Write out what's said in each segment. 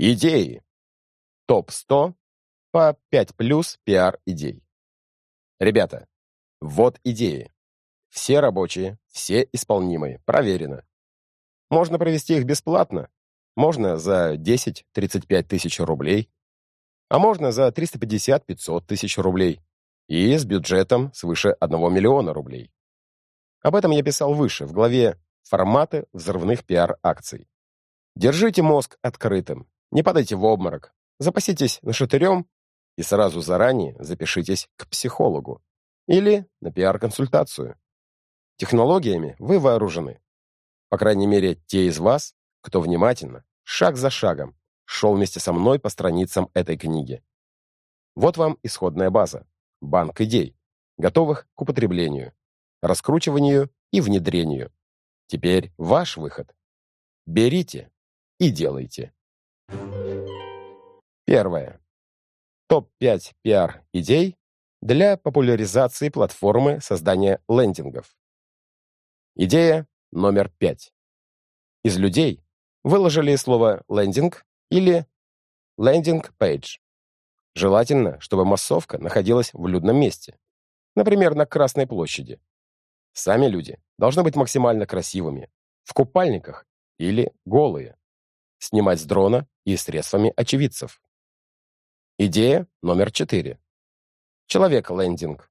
Идеи. Топ-100 по 5 плюс пиар-идей. Ребята, вот идеи. Все рабочие, все исполнимые, проверено. Можно провести их бесплатно, можно за 10-35 тысяч рублей, а можно за 350-500 тысяч рублей и с бюджетом свыше 1 миллиона рублей. Об этом я писал выше, в главе «Форматы взрывных пиар-акций». Держите мозг открытым, не падайте в обморок, запаситесь нашатырем и сразу заранее запишитесь к психологу или на пиар-консультацию. Технологиями вы вооружены. По крайней мере, те из вас, кто внимательно, шаг за шагом, шел вместе со мной по страницам этой книги. Вот вам исходная база, банк идей, готовых к употреблению, раскручиванию и внедрению. Теперь ваш выход. Берите и делайте. Первое. Топ-5 пиар-идей для популяризации платформы создания лендингов. Идея номер 5. Из людей выложили слово «лендинг» или «лендинг-пейдж». Желательно, чтобы массовка находилась в людном месте, например, на Красной площади. Сами люди должны быть максимально красивыми, в купальниках или голые снимать с дрона и средствами очевидцев. Идея номер четыре. Человек-лендинг.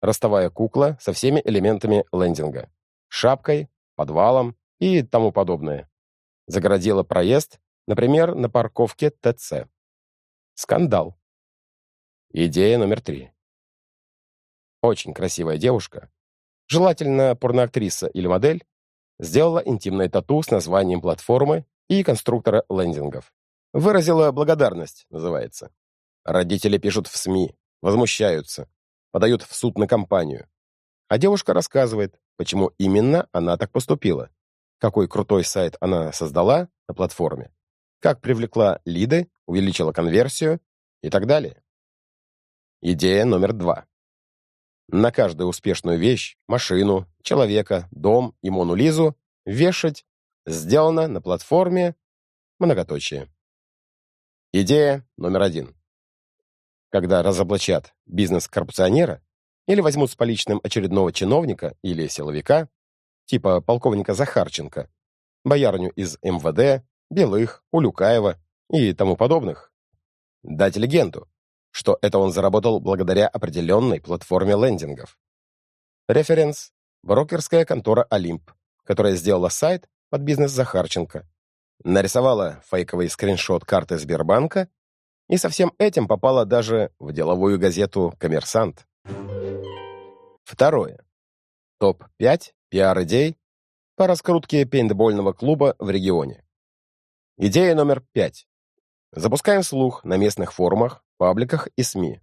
Ростовая кукла со всеми элементами лендинга. Шапкой, подвалом и тому подобное. Загородила проезд, например, на парковке ТЦ. Скандал. Идея номер три. Очень красивая девушка, желательно порноактриса или модель, сделала интимное тату с названием платформы и конструктора лендингов. Выразила благодарность, называется. Родители пишут в СМИ, возмущаются, подают в суд на компанию. А девушка рассказывает, почему именно она так поступила, какой крутой сайт она создала на платформе, как привлекла лиды, увеличила конверсию и так далее. Идея номер два. На каждую успешную вещь, машину, человека, дом и Мону Лизу вешать Сделано на платформе многоточие. Идея номер один. Когда разоблачат бизнес-коррупционера или возьмут с поличным очередного чиновника или силовика, типа полковника Захарченко, боярню из МВД, Белых, Улюкаева и тому подобных, дать легенду, что это он заработал благодаря определенной платформе лендингов. Референс – брокерская контора «Олимп», которая сделала сайт под бизнес Захарченко, нарисовала фейковый скриншот карты Сбербанка и со всем этим попала даже в деловую газету «Коммерсант». Второе. Топ-5 пиар-идей по раскрутке пейнтбольного клуба в регионе. Идея номер 5. Запускаем слух на местных форумах, пабликах и СМИ.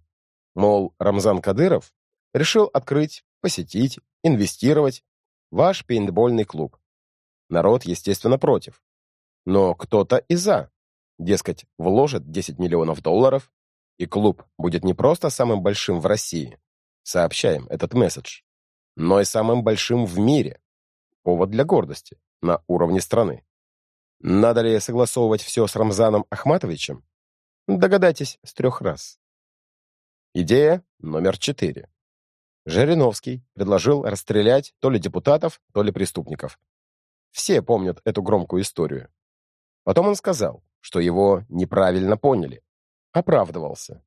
Мол, Рамзан Кадыров решил открыть, посетить, инвестировать ваш пейнтбольный клуб. Народ, естественно, против. Но кто-то и за. Дескать, вложит 10 миллионов долларов, и клуб будет не просто самым большим в России, сообщаем этот месседж, но и самым большим в мире. Повод для гордости на уровне страны. Надо ли согласовывать все с Рамзаном Ахматовичем? Догадайтесь с трех раз. Идея номер четыре. Жириновский предложил расстрелять то ли депутатов, то ли преступников. Все помнят эту громкую историю. Потом он сказал, что его неправильно поняли. Оправдывался.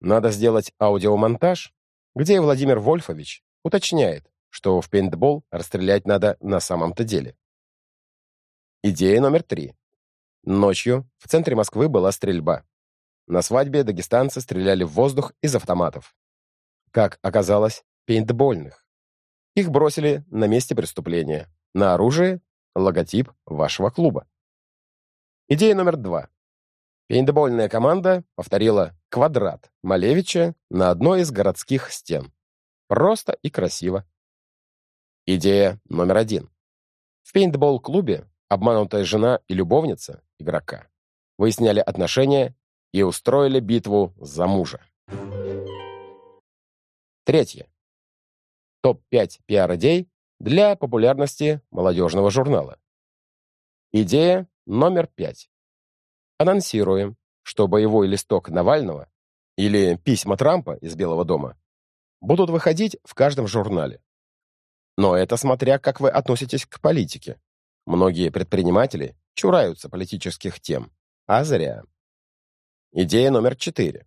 Надо сделать аудиомонтаж, где Владимир Вольфович уточняет, что в пейнтбол расстрелять надо на самом-то деле. Идея номер три. Ночью в центре Москвы была стрельба. На свадьбе дагестанцы стреляли в воздух из автоматов. Как оказалось, пейнтбольных. Их бросили на месте преступления. На оружие — логотип вашего клуба. Идея номер два. Пейнтбольная команда повторила квадрат Малевича на одной из городских стен. Просто и красиво. Идея номер один. В пейнтбол-клубе обманутая жена и любовница игрока выясняли отношения и устроили битву за мужа. Третье. Топ-5 пиар-идей для популярности молодежного журнала. Идея номер пять. Анонсируем, что боевой листок Навального или письма Трампа из Белого дома будут выходить в каждом журнале. Но это смотря, как вы относитесь к политике. Многие предприниматели чураются политических тем, а зря. Идея номер четыре.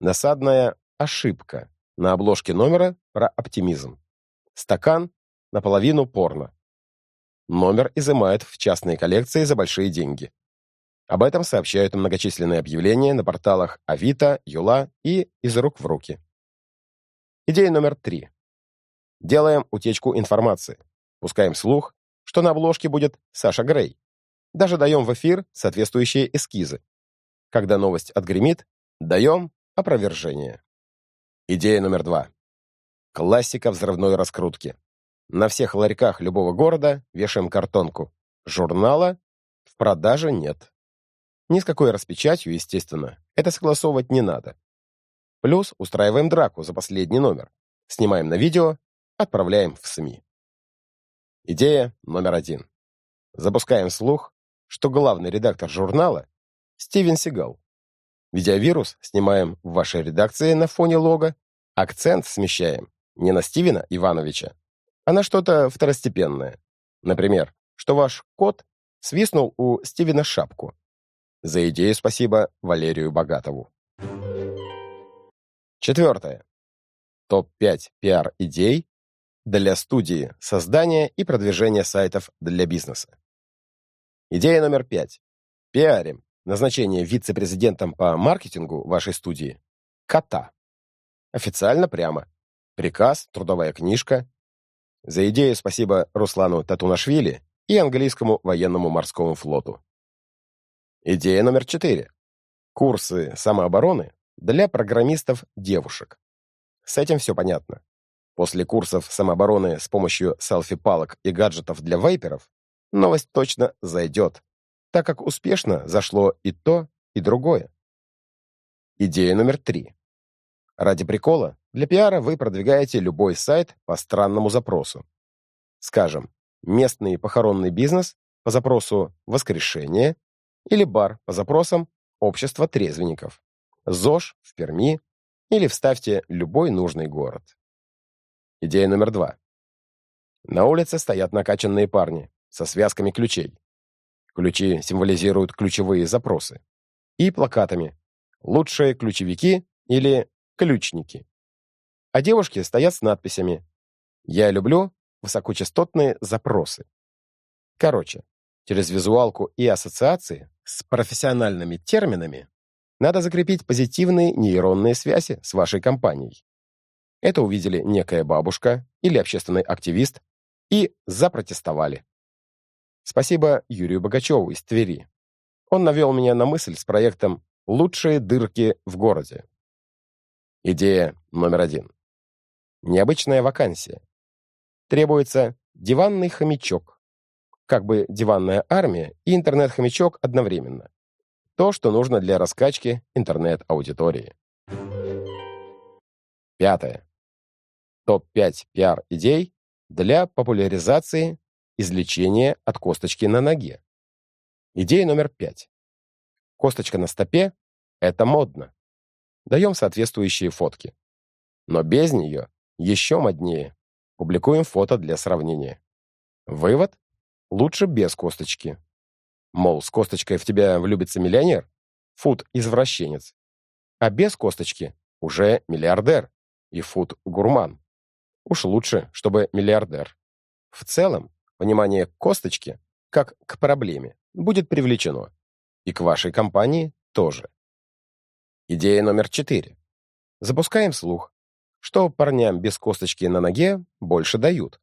Насадная ошибка на обложке номера про оптимизм. Стакан наполовину порно. Номер изымают в частные коллекции за большие деньги. Об этом сообщают многочисленные объявления на порталах Авито, Юла и из рук в руки. Идея номер три. Делаем утечку информации. Пускаем слух, что на обложке будет Саша Грей. Даже даем в эфир соответствующие эскизы. Когда новость отгремит, даем опровержение. Идея номер два. Классика взрывной раскрутки. На всех ларьках любого города вешаем картонку. Журнала в продаже нет. Ни с какой распечатью, естественно, это согласовывать не надо. Плюс устраиваем драку за последний номер. Снимаем на видео, отправляем в СМИ. Идея номер один. Запускаем слух, что главный редактор журнала — Стивен Сигал. Видеовирус снимаем в вашей редакции на фоне лога, акцент смещаем не на Стивена Ивановича, а на что-то второстепенное. Например, что ваш кот свистнул у Стивена шапку. За идею спасибо Валерию Богатову. Четвертое. Топ-5 пиар-идей для студии создания и продвижения сайтов для бизнеса. Идея номер пять. Пиарим назначение вице-президентом по маркетингу вашей студии кота. Официально прямо. Приказ, трудовая книжка. За идею спасибо Руслану Татунашвили и английскому военному морскому флоту. Идея номер четыре. Курсы самообороны для программистов-девушек. С этим все понятно. После курсов самообороны с помощью селфи-палок и гаджетов для вейперов новость точно зайдет, так как успешно зашло и то, и другое. Идея номер три. Ради прикола, для пиара вы продвигаете любой сайт по странному запросу. Скажем, местный похоронный бизнес по запросу «воскрешение» или бар по запросам «общество трезвенников». ЗОЖ в Перми или вставьте любой нужный город. Идея номер два. На улице стоят накачанные парни со связками ключей. Ключи символизируют ключевые запросы. И плакатами «Лучшие ключевики» или «Ключники». А девушки стоят с надписями «Я люблю высокочастотные запросы». Короче, через визуалку и ассоциации с профессиональными терминами надо закрепить позитивные нейронные связи с вашей компанией. Это увидели некая бабушка или общественный активист и запротестовали. Спасибо Юрию Богачеву из Твери. Он навел меня на мысль с проектом «Лучшие дырки в городе». Идея номер один. Необычная вакансия. Требуется диванный хомячок. Как бы диванная армия и интернет-хомячок одновременно. То, что нужно для раскачки интернет-аудитории. Пятое. Топ-5 пиар-идей для популяризации излечения от косточки на ноге. Идея номер пять. Косточка на стопе – это модно. Даем соответствующие фотки. Но без нее еще моднее. Публикуем фото для сравнения. Вывод – лучше без косточки. Мол, с косточкой в тебя влюбится миллионер? Фуд-извращенец. А без косточки уже миллиардер и фуд-гурман. Уж лучше, чтобы миллиардер. В целом, внимание к косточке, как к проблеме, будет привлечено. И к вашей компании тоже. Идея номер четыре. Запускаем слух, что парням без косточки на ноге больше дают,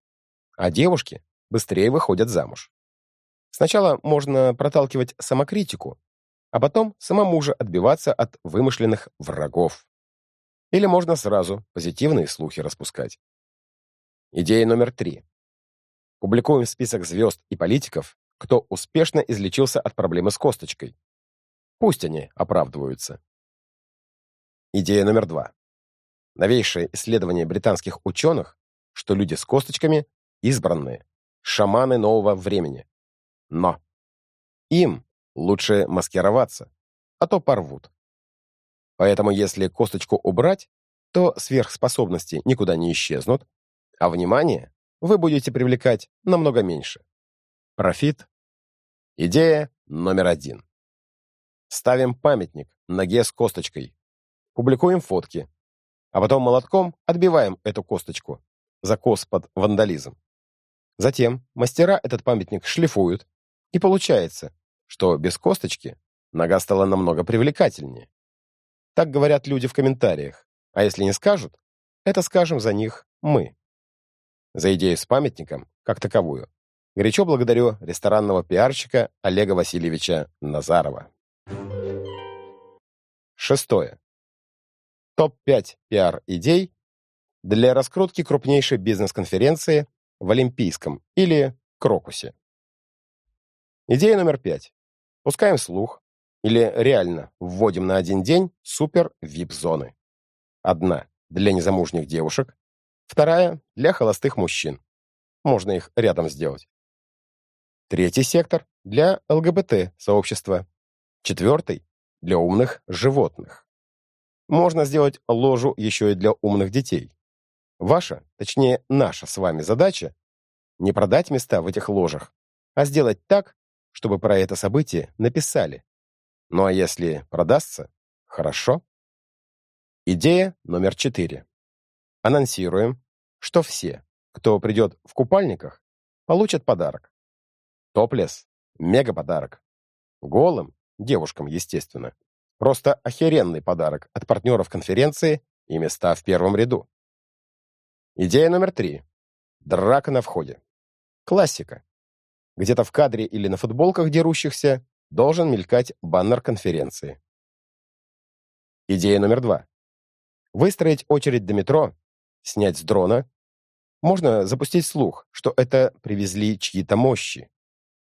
а девушки быстрее выходят замуж. Сначала можно проталкивать самокритику, а потом самому же отбиваться от вымышленных врагов. Или можно сразу позитивные слухи распускать. Идея номер три. Публикуем список звезд и политиков, кто успешно излечился от проблемы с косточкой. Пусть они оправдываются. Идея номер два. Новейшее исследование британских ученых, что люди с косточками – избранные, шаманы нового времени. Но им лучше маскироваться, а то порвут. Поэтому если косточку убрать, то сверхспособности никуда не исчезнут, а внимание вы будете привлекать намного меньше. Профит. Идея номер один. Ставим памятник ноге с косточкой. Публикуем фотки. А потом молотком отбиваем эту косточку. Закос под вандализм. Затем мастера этот памятник шлифуют. И получается, что без косточки нога стала намного привлекательнее. Так говорят люди в комментариях. А если не скажут, это скажем за них мы. За идею с памятником, как таковую, горячо благодарю ресторанного пиарщика Олега Васильевича Назарова. Шестое. Топ-5 пиар-идей для раскрутки крупнейшей бизнес-конференции в Олимпийском или Крокусе. Идея номер пять. Пускаем слух или реально вводим на один день супер-вип-зоны. Одна для незамужних девушек, вторая для холостых мужчин. Можно их рядом сделать. Третий сектор для ЛГБТ-сообщества. Четвертый для умных животных. Можно сделать ложу еще и для умных детей. Ваша, точнее наша с вами задача не продать места в этих ложах, а сделать так, чтобы про это событие написали. Ну а если продастся, хорошо. Идея номер четыре. Анонсируем, что все, кто придет в купальниках, получат подарок. Топлес – мега подарок. Голым, девушкам, естественно, просто охеренный подарок от партнеров конференции и места в первом ряду. Идея номер три. Драка на входе. Классика. Где-то в кадре или на футболках дерущихся должен мелькать баннер конференции. Идея номер два. Выстроить очередь до метро, снять с дрона. Можно запустить слух, что это привезли чьи-то мощи,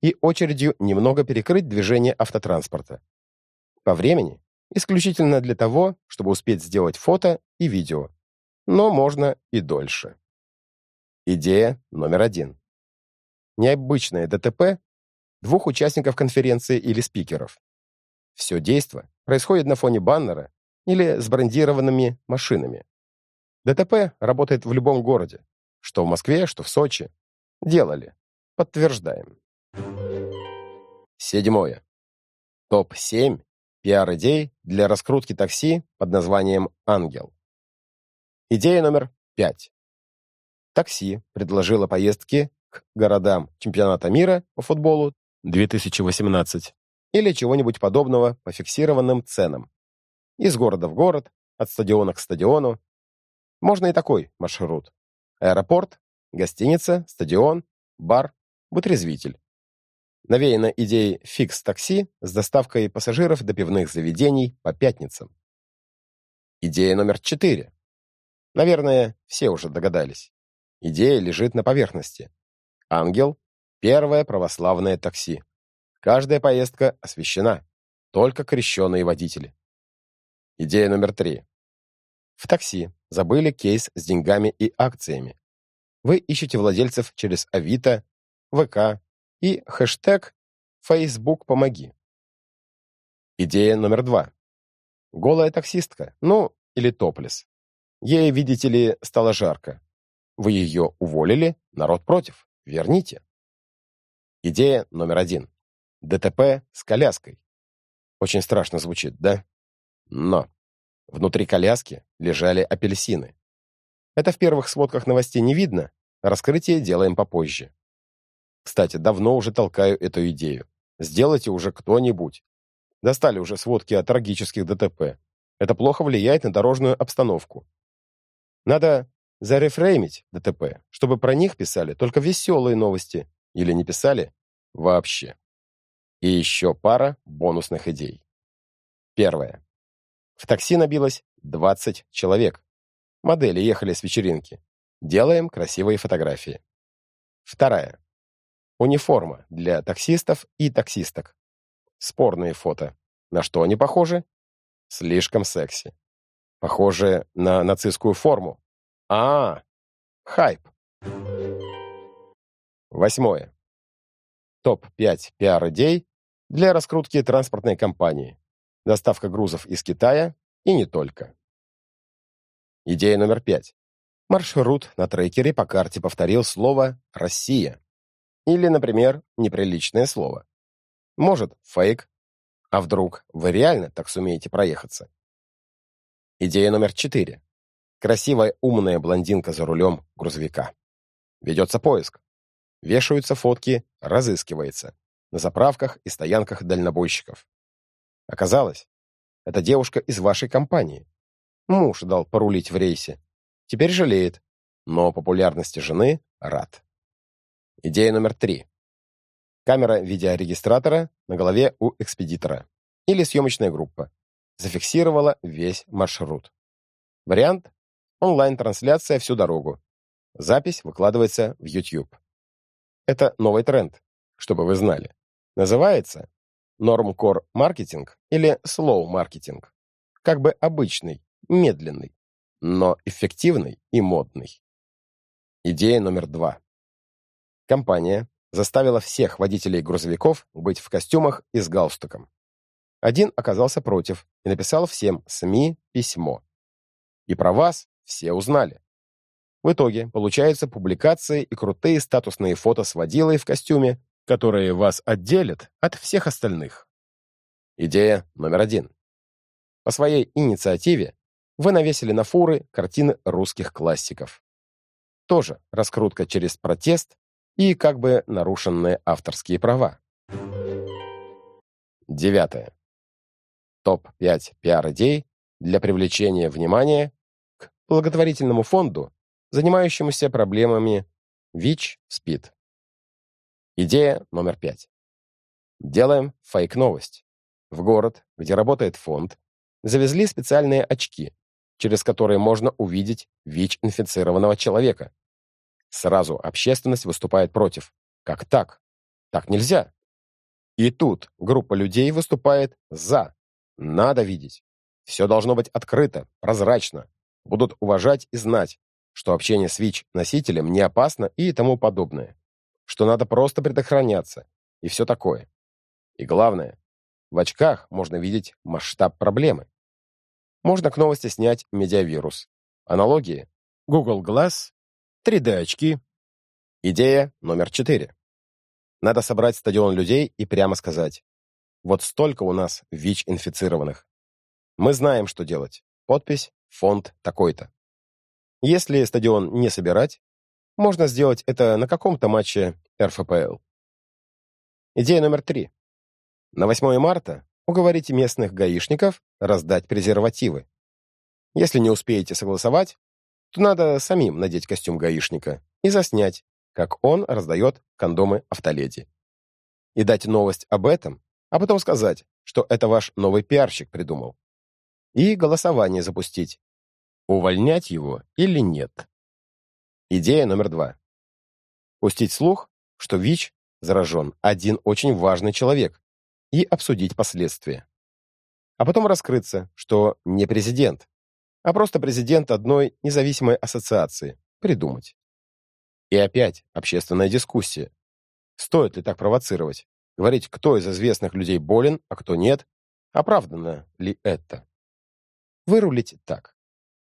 и очередью немного перекрыть движение автотранспорта. По времени исключительно для того, чтобы успеть сделать фото и видео, но можно и дольше. Идея номер один необычное ДТП двух участников конференции или спикеров. Все действо происходит на фоне баннера или с брендированными машинами. ДТП работает в любом городе, что в Москве, что в Сочи. Делали. Подтверждаем. Седьмое. Топ-7 пиар-идей для раскрутки такси под названием «Ангел». Идея номер пять. Такси предложило поездки к городам чемпионата мира по футболу 2018 или чего-нибудь подобного по фиксированным ценам. Из города в город, от стадиона к стадиону. Можно и такой маршрут. Аэропорт, гостиница, стадион, бар, вытрезвитель. Навеяна идеей фикс-такси с доставкой пассажиров до пивных заведений по пятницам. Идея номер четыре. Наверное, все уже догадались. Идея лежит на поверхности. Ангел — первое православное такси. Каждая поездка освещена. Только крещенные водители. Идея номер три. В такси забыли кейс с деньгами и акциями. Вы ищете владельцев через Авито, ВК и хэштег «Facebook помоги». Идея номер два. Голая таксистка, ну, или топлес. Ей, видите ли, стало жарко. Вы ее уволили, народ против. Верните. Идея номер один. ДТП с коляской. Очень страшно звучит, да? Но внутри коляски лежали апельсины. Это в первых сводках новостей не видно, раскрытие делаем попозже. Кстати, давно уже толкаю эту идею. Сделайте уже кто-нибудь. Достали уже сводки о трагических ДТП. Это плохо влияет на дорожную обстановку. Надо зарефреймить ДТП, чтобы про них писали только веселые новости или не писали вообще. И еще пара бонусных идей. Первое. В такси набилось 20 человек. Модели ехали с вечеринки. Делаем красивые фотографии. Вторая. Униформа для таксистов и таксисток. Спорные фото. На что они похожи? Слишком секси. Похожи на нацистскую форму, а, хайп. Восьмое. Топ-5 пиар-идей для раскрутки транспортной компании. доставка грузов из Китая и не только. Идея номер пять. Маршрут на трекере по карте повторил слово «Россия». Или, например, неприличное слово. Может, фейк. А вдруг вы реально так сумеете проехаться? Идея номер четыре. Красивая умная блондинка за рулем грузовика. Ведется поиск. Вешаются фотки, разыскивается. На заправках и стоянках дальнобойщиков. Оказалось, это девушка из вашей компании. Муж дал порулить в рейсе. Теперь жалеет, но популярности жены рад. Идея номер три. Камера видеорегистратора на голове у экспедитора. Или съемочная группа. Зафиксировала весь маршрут. Вариант – онлайн-трансляция всю дорогу. Запись выкладывается в YouTube. Это новый тренд, чтобы вы знали. Называется Normcore маркетинг или Slow маркетинг. Как бы обычный, медленный, но эффективный и модный. Идея номер два. Компания заставила всех водителей грузовиков быть в костюмах и с галстуком. Один оказался против и написал всем СМИ письмо. И про вас все узнали. В итоге получаются публикации и крутые статусные фото с водилой в костюме, которые вас отделят от всех остальных. Идея номер один. По своей инициативе вы навесили на фуры картины русских классиков. Тоже раскрутка через протест и как бы нарушенные авторские права. Девятое. Топ-5 пиар-идей для привлечения внимания к благотворительному фонду, занимающемуся проблемами ВИЧ-СПИД. Идея номер пять. Делаем фейк-новость. В город, где работает фонд, завезли специальные очки, через которые можно увидеть ВИЧ-инфицированного человека. Сразу общественность выступает против. Как так? Так нельзя. И тут группа людей выступает «за». Надо видеть. Все должно быть открыто, прозрачно. Будут уважать и знать, что общение с ВИЧ-носителем не опасно и тому подобное. Что надо просто предохраняться. И все такое. И главное, в очках можно видеть масштаб проблемы. Можно к новости снять медиавирус. Аналогии. Google Glass 3D-очки. Идея номер четыре. Надо собрать стадион людей и прямо сказать. Вот столько у нас ВИЧ-инфицированных. Мы знаем, что делать. Подпись, фонд такой-то. Если стадион не собирать, можно сделать это на каком-то матче РФПЛ. Идея номер три. На 8 марта уговорите местных гаишников раздать презервативы. Если не успеете согласовать, то надо самим надеть костюм гаишника и заснять, как он раздает кондомы автоледи. И дать новость об этом, а потом сказать, что это ваш новый пиарщик придумал. И голосование запустить. Увольнять его или нет. Идея номер два. Пустить слух, что ВИЧ заражен один очень важный человек, и обсудить последствия. А потом раскрыться, что не президент, а просто президент одной независимой ассоциации. Придумать. И опять общественная дискуссия. Стоит ли так провоцировать? Говорить, кто из известных людей болен, а кто нет? Оправдано ли это? Вырулить так.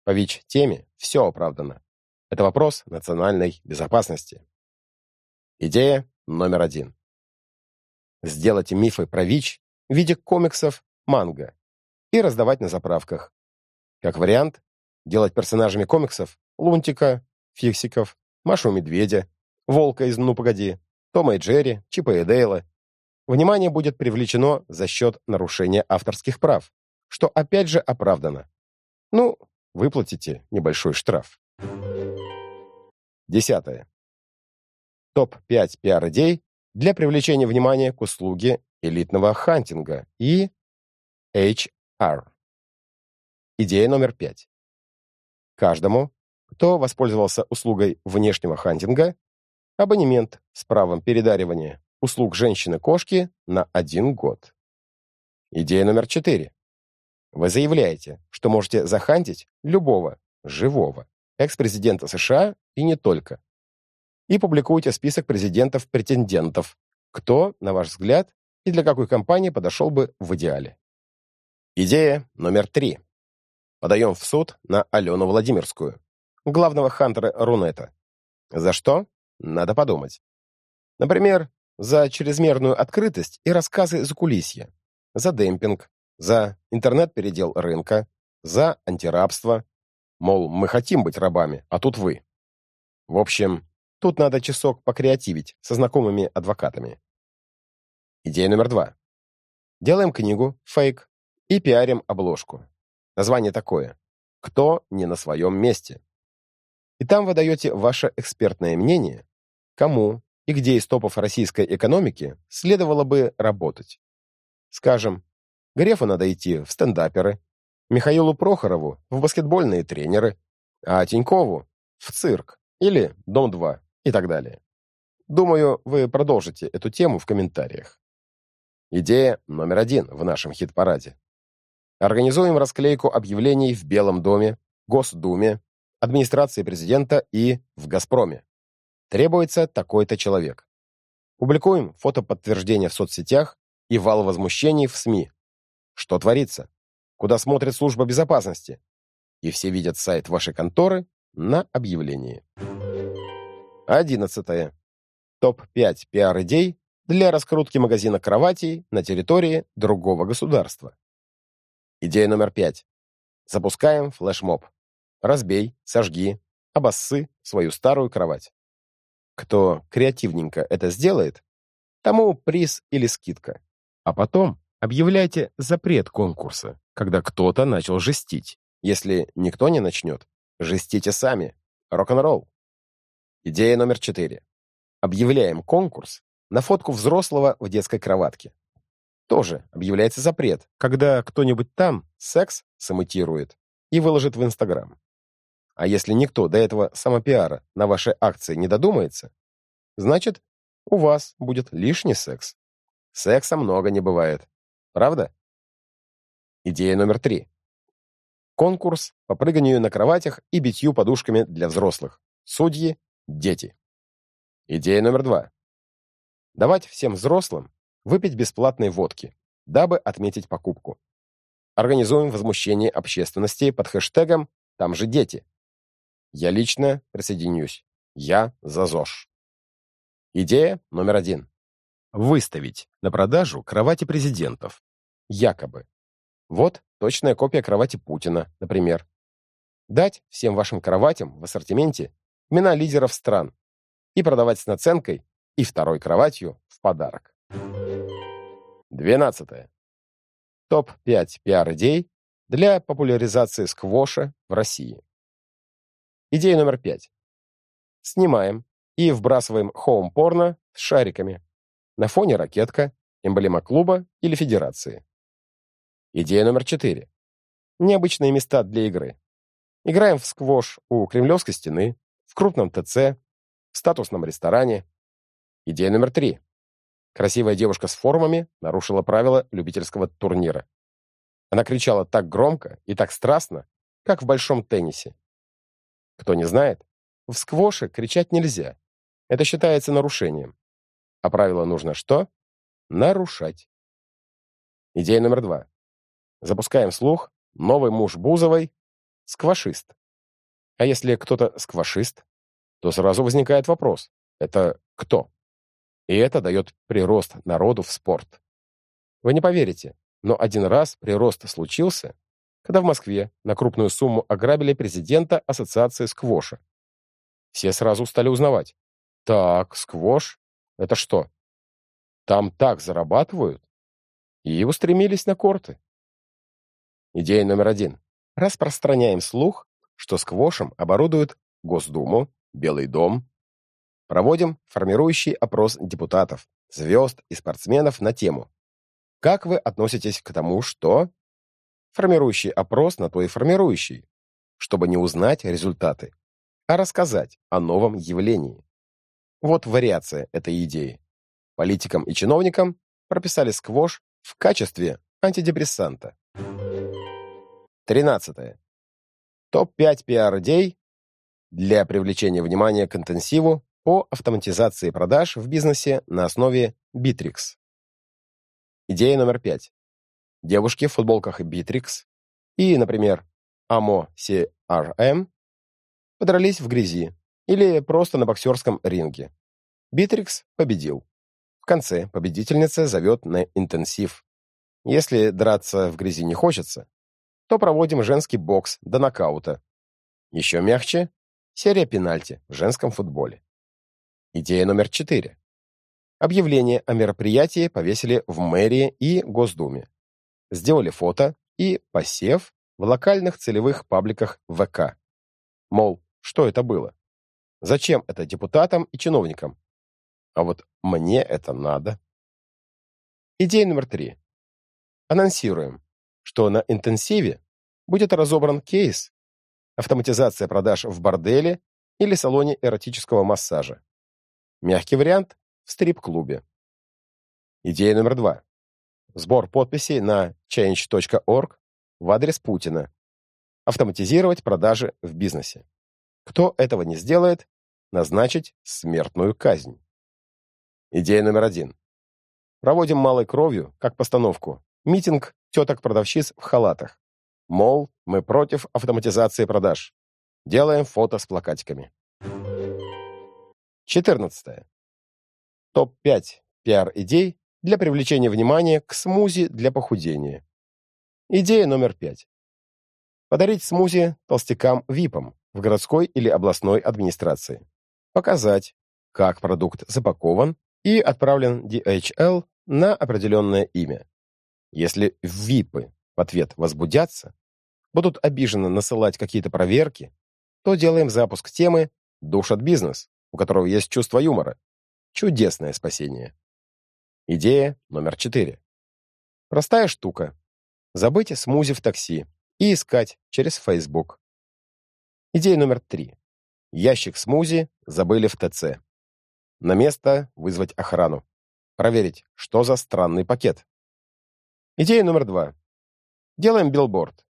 По ВИЧ-теме все оправдано. Это вопрос национальной безопасности. Идея номер один. Сделать мифы про ВИЧ в виде комиксов манго и раздавать на заправках. Как вариант, делать персонажами комиксов Лунтика, Фиксиков, Машу Медведя, Волка из «Ну, погоди», Тома и Джерри, Чипа и Дейла. Внимание будет привлечено за счет нарушения авторских прав, что опять же оправдано. Ну, выплатите небольшой штраф. Десятое. Топ-5 пиар-идей для привлечения внимания к услуге элитного хантинга и HR. Идея номер пять. Каждому, кто воспользовался услугой внешнего хантинга, абонемент с правом передаривания услуг женщины-кошки на один год. Идея номер четыре. Вы заявляете, что можете захантить любого, живого, экс-президента США и не только. И публикуете список президентов-претендентов, кто, на ваш взгляд, и для какой компании подошел бы в идеале. Идея номер три. Подаем в суд на Алену Владимирскую, главного хантера Рунета. За что? Надо подумать. Например, за чрезмерную открытость и рассказы за кулисья, за демпинг, за интернет-передел рынка, за антирабство. Мол, мы хотим быть рабами, а тут вы. В общем, тут надо часок покреативить со знакомыми адвокатами. Идея номер два. Делаем книгу, фейк, и пиарим обложку. Название такое «Кто не на своем месте?». И там вы даете ваше экспертное мнение, кому и где из топов российской экономики следовало бы работать. Скажем, Грефу надо идти в стендаперы, Михаилу Прохорову в баскетбольные тренеры, а Тинькову в цирк или Дом-2 и так далее. Думаю, вы продолжите эту тему в комментариях. Идея номер один в нашем хит-параде. Организуем расклейку объявлений в Белом доме, Госдуме, администрации президента и в «Газпроме». Требуется такой-то человек. Публикуем фотоподтверждение в соцсетях и вал возмущений в СМИ. Что творится? Куда смотрит служба безопасности? И все видят сайт вашей конторы на объявлении. Одиннадцатое. Топ-5 пиар-идей для раскрутки магазина кроватей на территории другого государства. Идея номер пять. Запускаем флешмоб. Разбей, сожги, обоссы свою старую кровать. Кто креативненько это сделает, тому приз или скидка. А потом объявляйте запрет конкурса, когда кто-то начал жестить. Если никто не начнет, жестите сами. Рок-н-ролл. Идея номер четыре. Объявляем конкурс на фотку взрослого в детской кроватке. Тоже объявляется запрет, когда кто-нибудь там секс сымитирует и выложит в Инстаграм. А если никто до этого самопиара на вашей акции не додумается, значит, у вас будет лишний секс. Секса много не бывает. Правда? Идея номер три. Конкурс по прыганию на кроватях и битью подушками для взрослых. Судьи – дети. Идея номер два. Давать всем взрослым выпить бесплатной водки, дабы отметить покупку. Организуем возмущение общественности под хэштегом «Там же дети». Я лично присоединюсь. Я за ЗОЖ. Идея номер один. Выставить на продажу кровати президентов. Якобы. Вот точная копия кровати Путина, например. Дать всем вашим кроватям в ассортименте имена лидеров стран и продавать с наценкой и второй кроватью в подарок. 12. Топ-5 пиар-идей для популяризации сквоша в России. Идея номер 5. Снимаем и вбрасываем хоум-порно с шариками. На фоне ракетка, эмблема клуба или федерации. Идея номер 4. Необычные места для игры. Играем в сквош у Кремлевской стены, в крупном ТЦ, в статусном ресторане. Идея номер 3. Красивая девушка с формами нарушила правила любительского турнира. Она кричала так громко и так страстно, как в большом теннисе. Кто не знает, в сквоше кричать нельзя. Это считается нарушением. А правило нужно что? Нарушать. Идея номер два. Запускаем слух. Новый муж Бузовой — сквашист. А если кто-то сквашист, то сразу возникает вопрос. Это кто? И это дает прирост народу в спорт. Вы не поверите, но один раз прирост случился, когда в Москве на крупную сумму ограбили президента Ассоциации сквоша. Все сразу стали узнавать. Так, сквош? Это что? Там так зарабатывают? И устремились на корты. Идея номер один. Распространяем слух, что сквошем оборудуют Госдуму, Белый дом, Проводим формирующий опрос депутатов, звезд и спортсменов на тему «Как вы относитесь к тому, что...» Формирующий опрос на то и формирующий, чтобы не узнать результаты, а рассказать о новом явлении. Вот вариация этой идеи. Политикам и чиновникам прописали сквош в качестве антидепрессанта. 13. Топ-5 пиар-идей для привлечения внимания к интенсиву по автоматизации продаж в бизнесе на основе Bittrex. Идея номер пять. Девушки в футболках Bittrex и, например, Amo CRM подрались в грязи или просто на боксерском ринге. Битрикс победил. В конце победительница зовет на интенсив. Если драться в грязи не хочется, то проводим женский бокс до нокаута. Еще мягче — серия пенальти в женском футболе. Идея номер четыре. Объявление о мероприятии повесили в мэрии и Госдуме. Сделали фото и посев в локальных целевых пабликах ВК. Мол, что это было? Зачем это депутатам и чиновникам? А вот мне это надо. Идея номер три. Анонсируем, что на интенсиве будет разобран кейс автоматизация продаж в борделе или салоне эротического массажа. Мягкий вариант в стрип-клубе. Идея номер два. Сбор подписей на change.org в адрес Путина. Автоматизировать продажи в бизнесе. Кто этого не сделает, назначить смертную казнь. Идея номер один. Проводим малой кровью, как постановку. Митинг теток-продавщиц в халатах. Мол, мы против автоматизации продаж. Делаем фото с плакатиками. 14. Топ-5 пиар-идей для привлечения внимания к смузи для похудения. Идея номер 5. Подарить смузи толстякам-випам в городской или областной администрации. Показать, как продукт запакован и отправлен DHL на определенное имя. Если ВИПы в ответ возбудятся, будут обиженно насылать какие-то проверки, то делаем запуск темы «Душат бизнес», у которого есть чувство юмора. Чудесное спасение. Идея номер четыре. Простая штука. Забыть смузи в такси и искать через Facebook. Идея номер три. Ящик смузи забыли в ТЦ. На место вызвать охрану. Проверить, что за странный пакет. Идея номер два. Делаем билборд.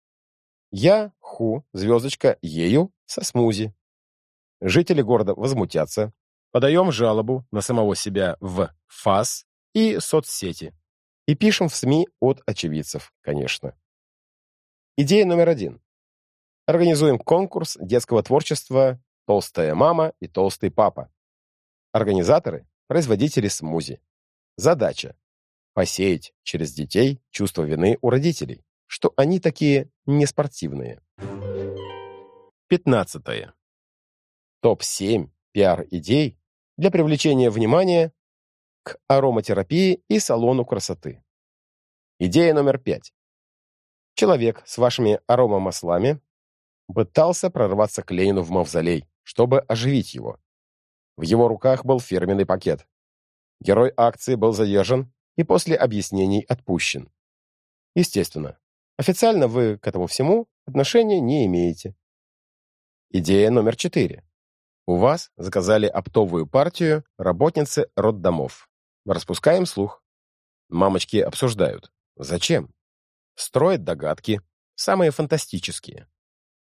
Я, ху, звездочка, ею, со смузи. Жители города возмутятся. Подаем жалобу на самого себя в ФАС и соцсети. И пишем в СМИ от очевидцев, конечно. Идея номер один. Организуем конкурс детского творчества «Толстая мама и толстый папа». Организаторы – производители смузи. Задача – посеять через детей чувство вины у родителей, что они такие неспортивные. 15. Топ-7 пиар-идей для привлечения внимания к ароматерапии и салону красоты. Идея номер 5. Человек с вашими аромамаслами пытался прорваться к Ленину в мавзолей, чтобы оживить его. В его руках был фирменный пакет. Герой акции был задержан и после объяснений отпущен. Естественно, официально вы к этому всему отношения не имеете. Идея номер четыре. У вас заказали оптовую партию работницы роддомов. Распускаем слух. Мамочки обсуждают. Зачем? Строят догадки, самые фантастические.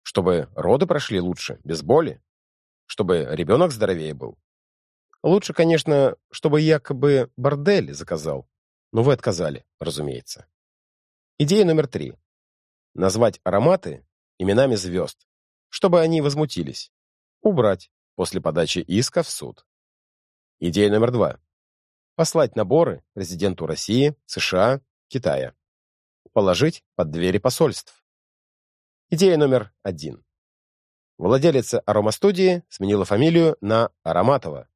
Чтобы роды прошли лучше, без боли. Чтобы ребенок здоровее был. Лучше, конечно, чтобы якобы бордель заказал. Но вы отказали, разумеется. Идея номер три. Назвать ароматы именами звезд, чтобы они возмутились. Убрать после подачи иска в суд. Идея номер два. Послать наборы президенту России, США, Китая. Положить под двери посольств. Идея номер один. Владелица аромастудии сменила фамилию на Ароматова.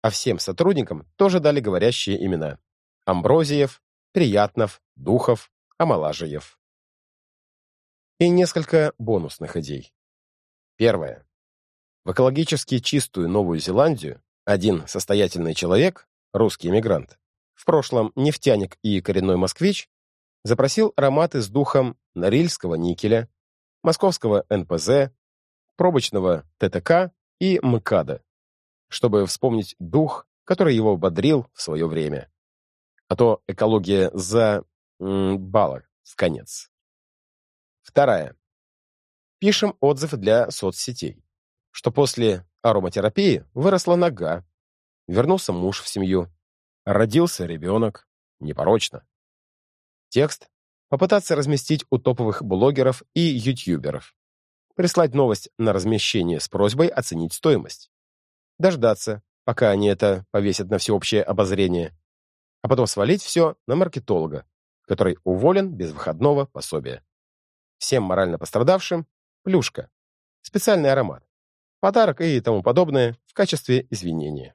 А всем сотрудникам тоже дали говорящие имена. Амброзиев, Приятнов, Духов, Амалажиев. И несколько бонусных идей. Первое. В экологически чистую Новую Зеландию один состоятельный человек, русский эмигрант, в прошлом нефтяник и коренной москвич, запросил ароматы с духом норильского никеля, московского НПЗ, пробочного ТТК и МКАДа, чтобы вспомнить дух, который его бодрил в свое время. А то экология за баллах в конец. Вторая. Пишем отзыв для соцсетей, что после ароматерапии выросла нога, вернулся муж в семью, родился ребенок, непорочно. Текст Попытаться разместить у топовых блогеров и ютуберов. Прислать новость на размещение с просьбой оценить стоимость. Дождаться, пока они это повесят на всеобщее обозрение. А потом свалить все на маркетолога, который уволен без выходного пособия. Всем морально пострадавшим – плюшка, специальный аромат, подарок и тому подобное в качестве извинения.